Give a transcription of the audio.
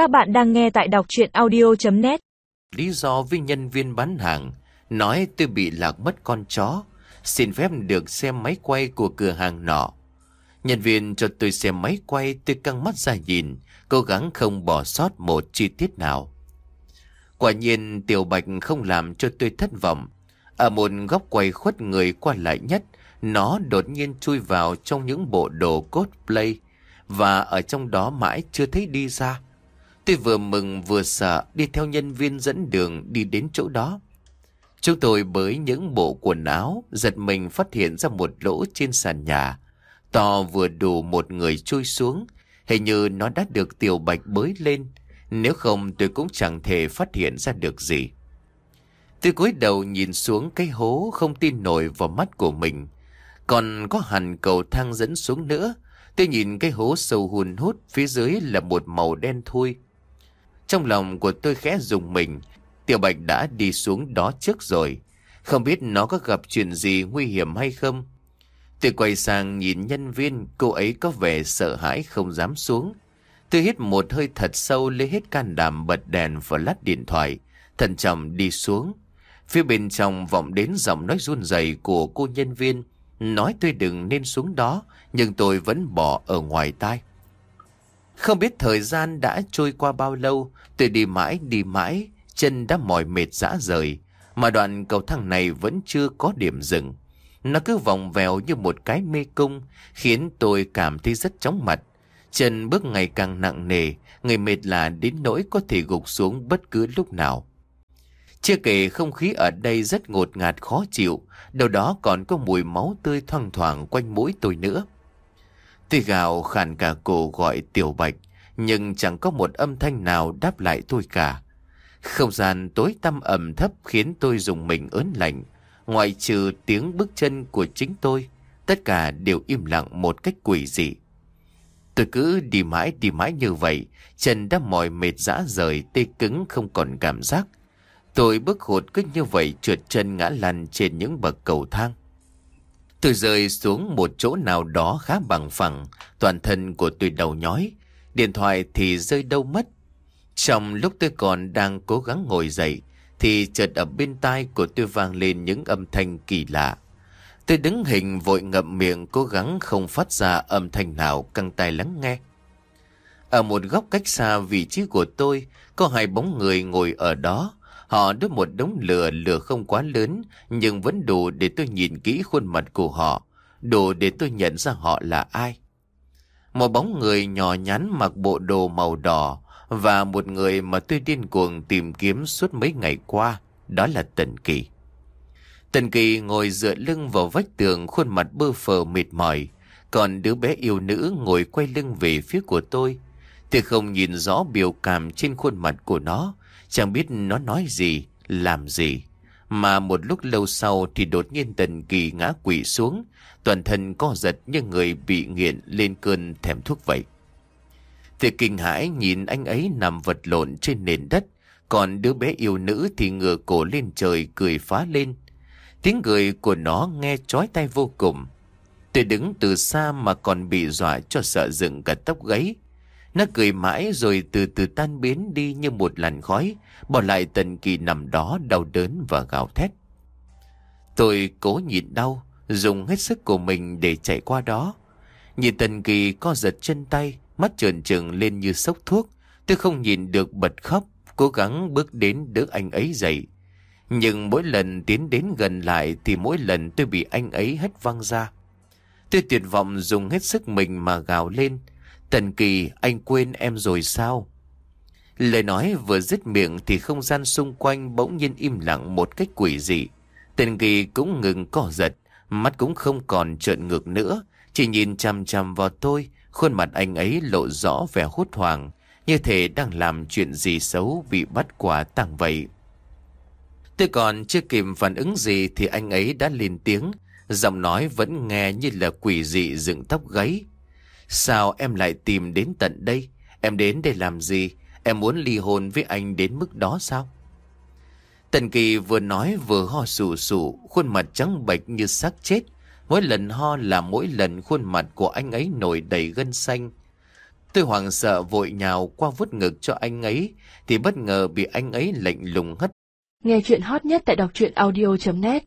Các bạn đang nghe tại đọc chuyện audio.net Lý do với nhân viên bán hàng Nói tôi bị lạc mất con chó, Xin phép được xem máy quay của cửa hàng nọ. Nhân viên cho tôi xem máy quay, Tôi căng mắt ra nhìn, Cố gắng không bỏ sót một chi tiết nào. Quả nhiên, Tiểu Bạch không làm cho tôi thất vọng. Ở một góc quay khuất người qua lại nhất, Nó đột nhiên chui vào trong những bộ đồ cosplay, Và ở trong đó mãi chưa thấy đi ra. Tôi vừa mừng vừa sợ đi theo nhân viên dẫn đường đi đến chỗ đó. Chúng tôi bới những bộ quần áo, giật mình phát hiện ra một lỗ trên sàn nhà. To vừa đủ một người chui xuống, hình như nó đã được tiểu bạch bới lên. Nếu không tôi cũng chẳng thể phát hiện ra được gì. Tôi cúi đầu nhìn xuống cái hố không tin nổi vào mắt của mình. Còn có hẳn cầu thang dẫn xuống nữa. Tôi nhìn cái hố sâu hùn hút phía dưới là một màu đen thui. Trong lòng của tôi khẽ dùng mình, Tiểu Bạch đã đi xuống đó trước rồi. Không biết nó có gặp chuyện gì nguy hiểm hay không. Tôi quay sang nhìn nhân viên, cô ấy có vẻ sợ hãi không dám xuống. Tôi hít một hơi thật sâu lấy hết can đảm bật đèn và lát điện thoại, thận trọng đi xuống. Phía bên trong vọng đến giọng nói run rẩy của cô nhân viên, nói tôi đừng nên xuống đó, nhưng tôi vẫn bỏ ở ngoài tai. Không biết thời gian đã trôi qua bao lâu, tôi đi mãi đi mãi, chân đã mỏi mệt rã rời, mà đoạn cầu thang này vẫn chưa có điểm dừng. Nó cứ vòng vèo như một cái mê cung, khiến tôi cảm thấy rất chóng mặt. Chân bước ngày càng nặng nề, người mệt là đến nỗi có thể gục xuống bất cứ lúc nào. Chưa kể không khí ở đây rất ngột ngạt khó chịu, đâu đó còn có mùi máu tươi thoang thoảng quanh mũi tôi nữa. Tôi gào khàn cả cổ gọi tiểu bạch, nhưng chẳng có một âm thanh nào đáp lại tôi cả. Không gian tối tăm ẩm thấp khiến tôi dùng mình ớn lạnh. Ngoại trừ tiếng bước chân của chính tôi, tất cả đều im lặng một cách quỷ dị. Tôi cứ đi mãi đi mãi như vậy, chân đã mỏi mệt rã rời, tê cứng không còn cảm giác. Tôi bước hụt cứ như vậy trượt chân ngã lăn trên những bậc cầu thang. Tôi rơi xuống một chỗ nào đó khá bằng phẳng, toàn thân của tôi đầu nhói, điện thoại thì rơi đâu mất. Trong lúc tôi còn đang cố gắng ngồi dậy, thì chợt ở bên tai của tôi vang lên những âm thanh kỳ lạ. Tôi đứng hình vội ngậm miệng cố gắng không phát ra âm thanh nào căng tai lắng nghe. Ở một góc cách xa vị trí của tôi, có hai bóng người ngồi ở đó. Họ đốt một đống lửa, lửa không quá lớn, nhưng vẫn đủ để tôi nhìn kỹ khuôn mặt của họ, đủ để tôi nhận ra họ là ai. Một bóng người nhỏ nhắn mặc bộ đồ màu đỏ và một người mà tôi điên cuồng tìm kiếm suốt mấy ngày qua, đó là Tần Kỳ. Tần Kỳ ngồi dựa lưng vào vách tường khuôn mặt bơ phờ mệt mỏi, còn đứa bé yêu nữ ngồi quay lưng về phía của tôi. Tôi không nhìn rõ biểu cảm trên khuôn mặt của nó, chẳng biết nó nói gì, làm gì. Mà một lúc lâu sau thì đột nhiên Tần Kỳ ngã quỵ xuống, toàn thân co giật như người bị nghiện lên cơn thèm thuốc vậy. Thì kinh hãi nhìn anh ấy nằm vật lộn trên nền đất, còn đứa bé yêu nữ thì ngửa cổ lên trời cười phá lên. Tiếng cười của nó nghe chói tai vô cùng. Tôi đứng từ xa mà còn bị dọa cho sợ dựng cả tóc gáy. Nó cười mãi rồi từ từ tan biến đi như một làn khói, bỏ lại Tần Kỳ nằm đó đau đớn và gào thét. Tôi cố nhịn đau, dùng hết sức của mình để chạy qua đó. Nhìn Tần Kỳ co giật chân tay, mắt trợn trừng lên như sốc thuốc. Tôi không nhìn được bật khóc, cố gắng bước đến đỡ anh ấy dậy. Nhưng mỗi lần tiến đến gần lại thì mỗi lần tôi bị anh ấy hất văng ra. Tôi tuyệt vọng dùng hết sức mình mà gào lên. Tần Kỳ, anh quên em rồi sao? Lời nói vừa dứt miệng thì không gian xung quanh bỗng nhiên im lặng một cách quỷ dị. Tần Kỳ cũng ngừng cỏ giật, mắt cũng không còn trợn ngược nữa, chỉ nhìn chằm chằm vào tôi, khuôn mặt anh ấy lộ rõ vẻ hốt hoảng, như thể đang làm chuyện gì xấu bị bắt quả tang vậy. Tôi còn chưa kịp phản ứng gì thì anh ấy đã lên tiếng, giọng nói vẫn nghe như là quỷ dị dựng tóc gáy. Sao em lại tìm đến tận đây? Em đến để làm gì? Em muốn ly hôn với anh đến mức đó sao? Tần Kỳ vừa nói vừa ho sù sù, khuôn mặt trắng bệch như xác chết. Mỗi lần ho là mỗi lần khuôn mặt của anh ấy nổi đầy gân xanh. Tôi hoảng sợ vội nhào qua vút ngực cho anh ấy, thì bất ngờ bị anh ấy lạnh lùng hất. Nghe chuyện hot nhất tại đọc truyện audio.net